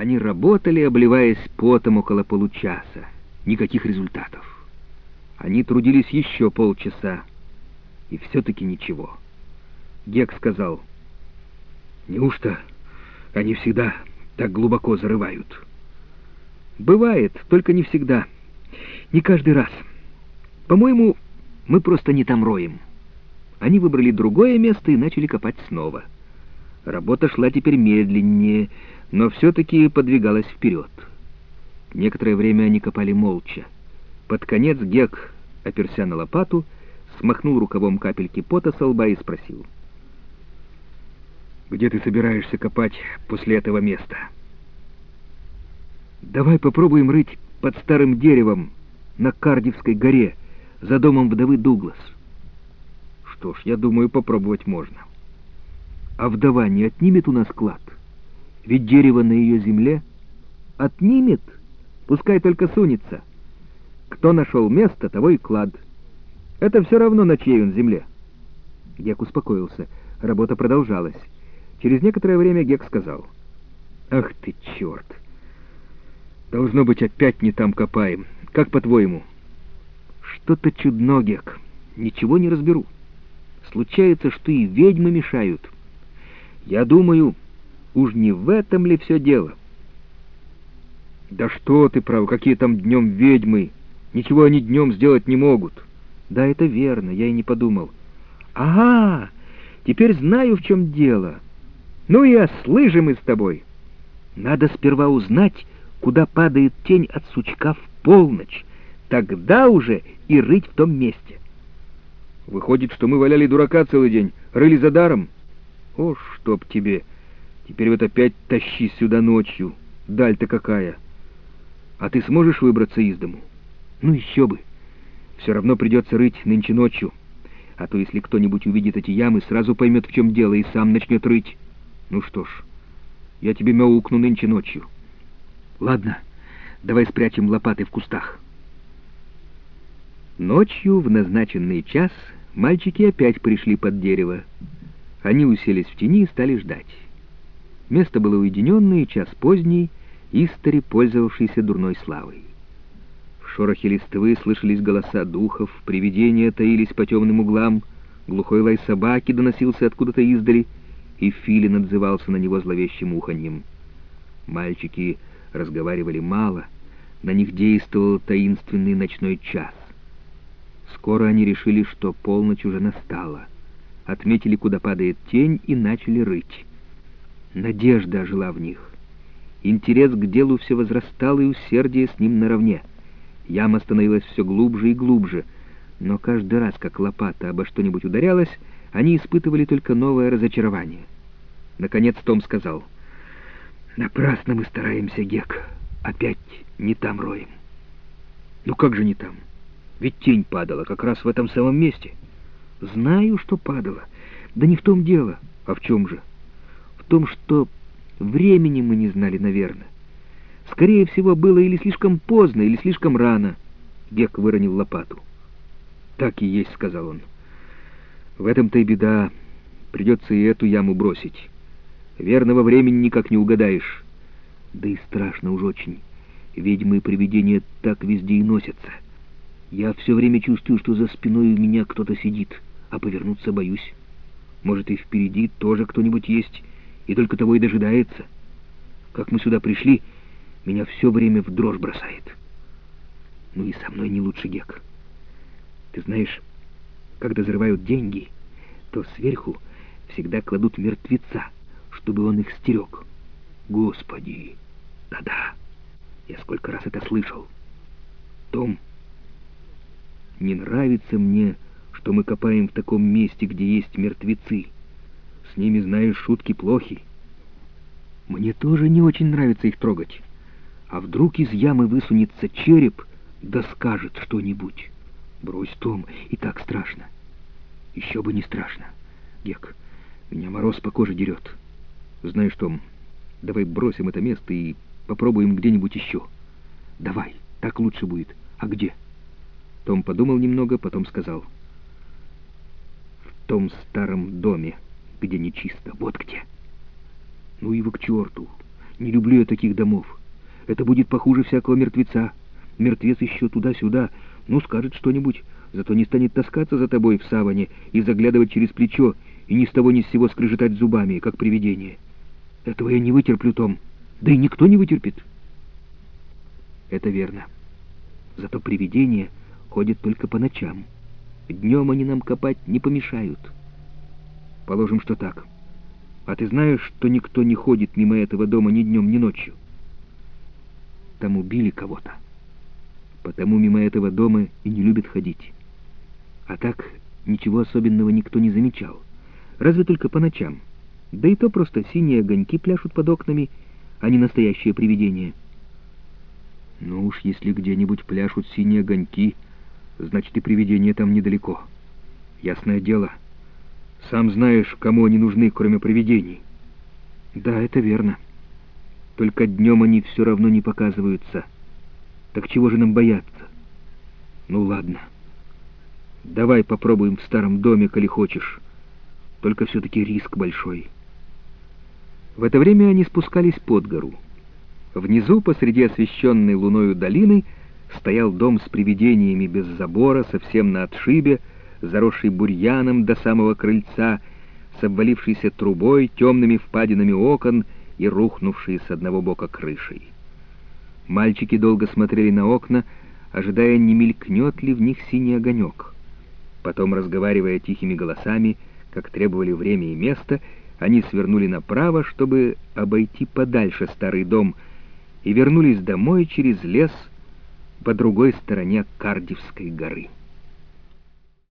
Они работали, обливаясь потом около получаса. Никаких результатов. Они трудились еще полчаса. И все-таки ничего. Гек сказал, «Неужто они всегда так глубоко зарывают?» «Бывает, только не всегда. Не каждый раз. По-моему, мы просто не там роем». Они выбрали другое место и начали копать снова. Работа шла теперь медленнее, но все-таки подвигалась вперед. Некоторое время они копали молча. Под конец Гек, оперся на лопату, смахнул рукавом капельки пота со лба и спросил. «Где ты собираешься копать после этого места?» «Давай попробуем рыть под старым деревом на Кардивской горе за домом вдовы Дуглас». «Что ж, я думаю, попробовать можно». «А вдова не отнимет у нас клад? Ведь дерево на ее земле...» «Отнимет? Пускай только сунется. Кто нашел место, того и клад». Это все равно, на чьей он земле. Гек успокоился. Работа продолжалась. Через некоторое время Гек сказал. «Ах ты, черт! Должно быть, опять не там копаем. Как по-твоему?» «Что-то чудно, Гек. Ничего не разберу. Случается, что и ведьмы мешают. Я думаю, уж не в этом ли все дело?» «Да что ты, прав, какие там днем ведьмы? Ничего они днем сделать не могут». Да, это верно, я и не подумал. Ага, теперь знаю, в чем дело. Ну и ослыжим мы с тобой. Надо сперва узнать, куда падает тень от сучка в полночь. Тогда уже и рыть в том месте. Выходит, что мы валяли дурака целый день, рыли за даром. О, чтоб тебе! Теперь вот опять тащи сюда ночью. Даль-то какая! А ты сможешь выбраться из дому? Ну еще бы! Все равно придется рыть нынче ночью. А то, если кто-нибудь увидит эти ямы, сразу поймет, в чем дело, и сам начнет рыть. Ну что ж, я тебе мяукну нынче ночью. Ладно, давай спрячем лопаты в кустах. Ночью, в назначенный час, мальчики опять пришли под дерево. Они уселись в тени и стали ждать. Место было уединенное, час поздний, истори, пользовавшийся дурной славой шорохе листвы слышались голоса духов, привидения таились по темным углам, глухой лай собаки доносился откуда-то издали, и Филин отзывался на него зловещим уханьем. Мальчики разговаривали мало, на них действовал таинственный ночной час. Скоро они решили, что полночь уже настала, отметили, куда падает тень, и начали рыть. Надежда ожила в них. Интерес к делу все возрастал, и усердие с ним наравне — Яма становилась все глубже и глубже, но каждый раз, как лопата обо что-нибудь ударялась, они испытывали только новое разочарование. Наконец Том сказал, «Напрасно мы стараемся, Гек. Опять не там роем». «Ну как же не там? Ведь тень падала как раз в этом самом месте». «Знаю, что падала. Да не в том дело. А в чем же?» «В том, что времени мы не знали, наверное. Скорее всего, было или слишком поздно, или слишком рано. Гек выронил лопату. «Так и есть», — сказал он. «В этом-то и беда. Придется и эту яму бросить. Верного времени никак не угадаешь. Да и страшно уж очень. Ведьмы и привидения так везде и носятся. Я все время чувствую, что за спиной у меня кто-то сидит, а повернуться боюсь. Может, и впереди тоже кто-нибудь есть, и только того и дожидается. Как мы сюда пришли, меня все время в дрожь бросает. Ну и со мной не лучше Гек. Ты знаешь, когда зарывают деньги, то сверху всегда кладут мертвеца, чтобы он их стерег. Господи! Да-да, я сколько раз это слышал. Том, не нравится мне, что мы копаем в таком месте, где есть мертвецы. Ними, знаешь, шутки плохи. Мне тоже не очень нравится их трогать. А вдруг из ямы высунется череп, да скажет что-нибудь. Брось, Том, и так страшно. Еще бы не страшно. Гек, меня мороз по коже дерет. Знаешь, Том, давай бросим это место и попробуем где-нибудь еще. Давай, так лучше будет. А где? Том подумал немного, потом сказал. В том старом доме, где нечисто. Вот где. Ну его к черту. Не люблю я таких домов. Это будет похуже всякого мертвеца. Мертвец еще туда-сюда, ну, скажет что-нибудь, зато не станет таскаться за тобой в саване и заглядывать через плечо, и ни с того ни с сего скрежетать зубами, как привидение. Этого я не вытерплю, Том. Да и никто не вытерпит. Это верно. Зато привидения ходят только по ночам. Днем они нам копать не помешают. Положим, что так. А ты знаешь, что никто не ходит мимо этого дома ни днем, ни ночью? Там убили кого-то. Потому мимо этого дома и не любят ходить. А так ничего особенного никто не замечал. Разве только по ночам. Да и то просто синие огоньки пляшут под окнами, а не настоящее привидение. Ну уж если где-нибудь пляшут синие огоньки, значит и привидение там недалеко. Ясное дело. Сам знаешь, кому они нужны, кроме привидений. Да, это верно. Только днем они все равно не показываются. Так чего же нам бояться? Ну ладно. Давай попробуем в старом доме, коли хочешь. Только все-таки риск большой. В это время они спускались под гору. Внизу, посреди освещенной луною долины, стоял дом с привидениями без забора, совсем на отшибе, заросший бурьяном до самого крыльца, с обвалившейся трубой, темными впадинами окон и рухнувшей с одного бока крышей. Мальчики долго смотрели на окна, ожидая, не мелькнет ли в них синий огонек. Потом, разговаривая тихими голосами, как требовали время и место, они свернули направо, чтобы обойти подальше старый дом, и вернулись домой через лес по другой стороне Кардивской горы.